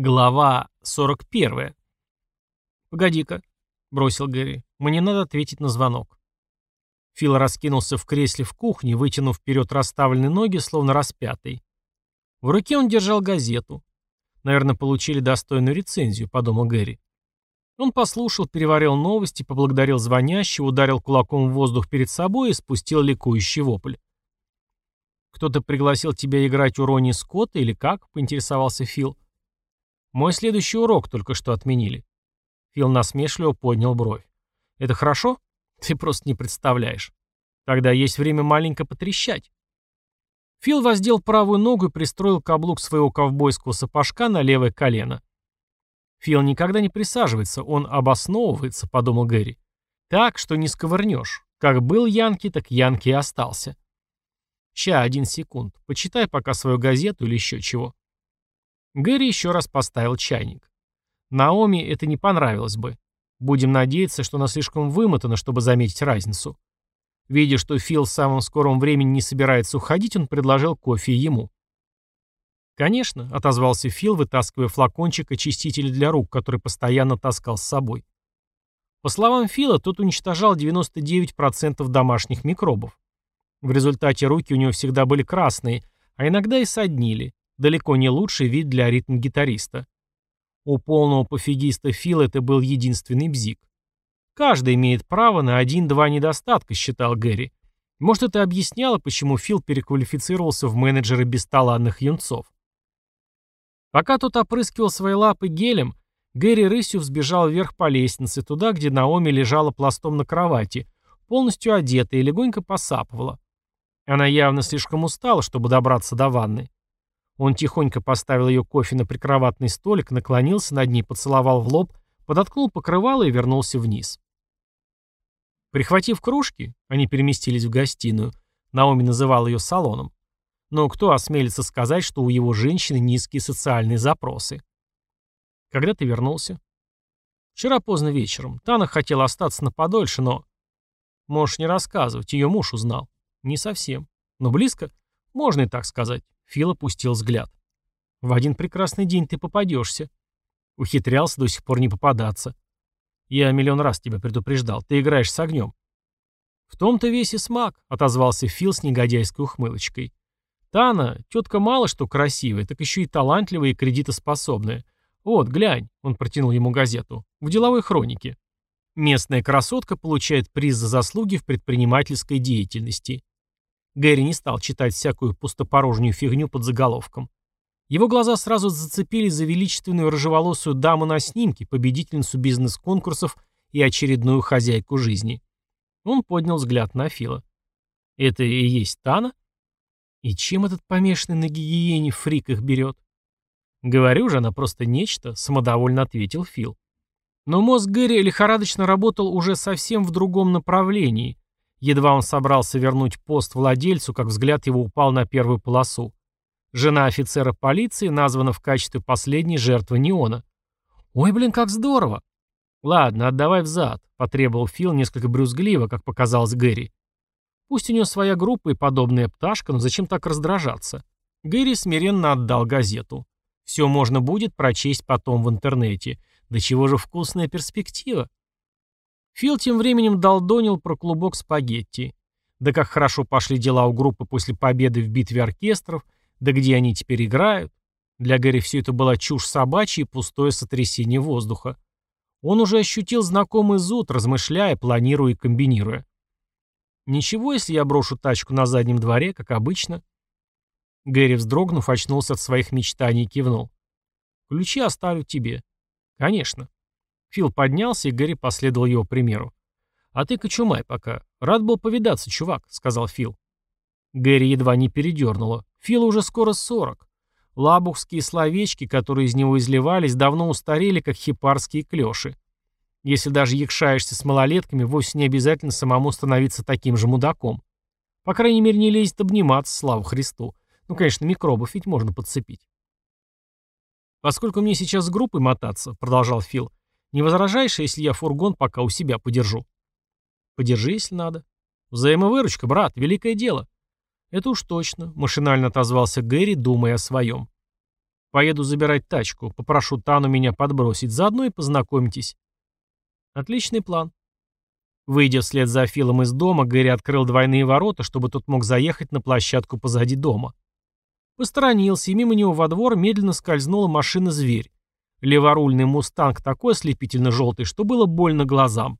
Глава 41. «Погоди-ка», — бросил Гэри, — «мне надо ответить на звонок». Фил раскинулся в кресле в кухне, вытянув вперед расставленные ноги, словно распятый. В руке он держал газету. «Наверное, получили достойную рецензию», — подумал Гэри. Он послушал, переварил новости, поблагодарил звонящего, ударил кулаком в воздух перед собой и спустил ликующий вопль. «Кто-то пригласил тебя играть у Ронни Скотта или как?» — поинтересовался Фил. Мой следующий урок только что отменили. Фил насмешливо поднял бровь. Это хорошо? Ты просто не представляешь. Тогда есть время маленько потрещать. Фил воздел правую ногу и пристроил каблук своего ковбойского сапожка на левое колено. Фил никогда не присаживается, он обосновывается, подумал Гэри. Так, что не сковырнешь. Как был Янки, так Янки и остался. Ща, один секунд. Почитай пока свою газету или еще чего. Гэри еще раз поставил чайник. Наоми это не понравилось бы. Будем надеяться, что она слишком вымотана, чтобы заметить разницу. Видя, что Фил в самом скором времени не собирается уходить, он предложил кофе ему. «Конечно», — отозвался Фил, вытаскивая флакончик очистителя для рук, который постоянно таскал с собой. По словам Фила, тот уничтожал 99% домашних микробов. В результате руки у него всегда были красные, а иногда и соднили. Далеко не лучший вид для ритм-гитариста. У полного пофигиста Фила это был единственный бзик. Каждый имеет право на один-два недостатка, считал Гэри. Может, это объясняло, почему Фил переквалифицировался в менеджера бесталанных юнцов. Пока тот опрыскивал свои лапы гелем, Гэри рысью взбежал вверх по лестнице, туда, где Наоми лежала пластом на кровати, полностью одетая и легонько посапывала. Она явно слишком устала, чтобы добраться до ванны. Он тихонько поставил ее кофе на прикроватный столик, наклонился над ней, поцеловал в лоб, подоткнул покрывало и вернулся вниз. Прихватив кружки, они переместились в гостиную. Наоми называл ее салоном. Но кто осмелится сказать, что у его женщины низкие социальные запросы? Когда ты вернулся? Вчера поздно вечером. Тана хотела остаться на подольше, но... Можешь не рассказывать, ее муж узнал. Не совсем. Но близко? Можно и так сказать. Фил опустил взгляд. «В один прекрасный день ты попадешься». Ухитрялся до сих пор не попадаться. «Я миллион раз тебя предупреждал. Ты играешь с огнем». «В том-то весь и смак», — отозвался Фил с негодяйской ухмылочкой. «Тана, тетка мало что красивая, так еще и талантливая и кредитоспособная. Вот, глянь», — он протянул ему газету, — «в деловой хронике». Местная красотка получает приз за заслуги в предпринимательской деятельности. Гэри не стал читать всякую пустопорожнюю фигню под заголовком. Его глаза сразу зацепились за величественную рыжеволосую даму на снимке, победительницу бизнес-конкурсов и очередную хозяйку жизни. Он поднял взгляд на Фила. «Это и есть Тана?» «И чем этот помешанный на гигиене фрик их берет?» «Говорю же, она просто нечто», — самодовольно ответил Фил. Но мозг Гэри лихорадочно работал уже совсем в другом направлении, Едва он собрался вернуть пост владельцу, как взгляд его упал на первую полосу. Жена офицера полиции названа в качестве последней жертвы неона. «Ой, блин, как здорово!» «Ладно, отдавай взад», — потребовал Фил несколько брюзгливо, как показалось Гэри. «Пусть у него своя группа и подобная пташка, но зачем так раздражаться?» Гэри смиренно отдал газету. «Все можно будет прочесть потом в интернете. Да чего же вкусная перспектива?» Фил тем временем долдонил про клубок спагетти. Да как хорошо пошли дела у группы после победы в битве оркестров, да где они теперь играют. Для Гэри все это была чушь собачья и пустое сотрясение воздуха. Он уже ощутил знакомый зуд, размышляя, планируя и комбинируя. «Ничего, если я брошу тачку на заднем дворе, как обычно?» Гэри, вздрогнув, очнулся от своих мечтаний и кивнул. «Ключи оставлю тебе». «Конечно». Фил поднялся, и Гэри последовал его примеру. «А ты кочумай пока. Рад был повидаться, чувак», — сказал Фил. Гэри едва не передернуло. Филу уже скоро сорок. Лабухские словечки, которые из него изливались, давно устарели, как хипарские клёши. Если даже якшаешься с малолетками, вовсе не обязательно самому становиться таким же мудаком. По крайней мере, не лезет обниматься, слава Христу. Ну, конечно, микробов ведь можно подцепить. «Поскольку мне сейчас с группой мотаться», — продолжал Фил, не возражаешь, если я фургон пока у себя подержу? Подержи, если надо. Взаимовыручка, брат, великое дело. Это уж точно, машинально отозвался Гэри, думая о своем. Поеду забирать тачку, попрошу Тану меня подбросить, заодно и познакомитесь. Отличный план. Выйдя вслед за Филом из дома, Гэри открыл двойные ворота, чтобы тот мог заехать на площадку позади дома. Посторонился, и мимо него во двор медленно скользнула машина-зверь. Леворульный мустанг такой ослепительно желтый, что было больно глазам.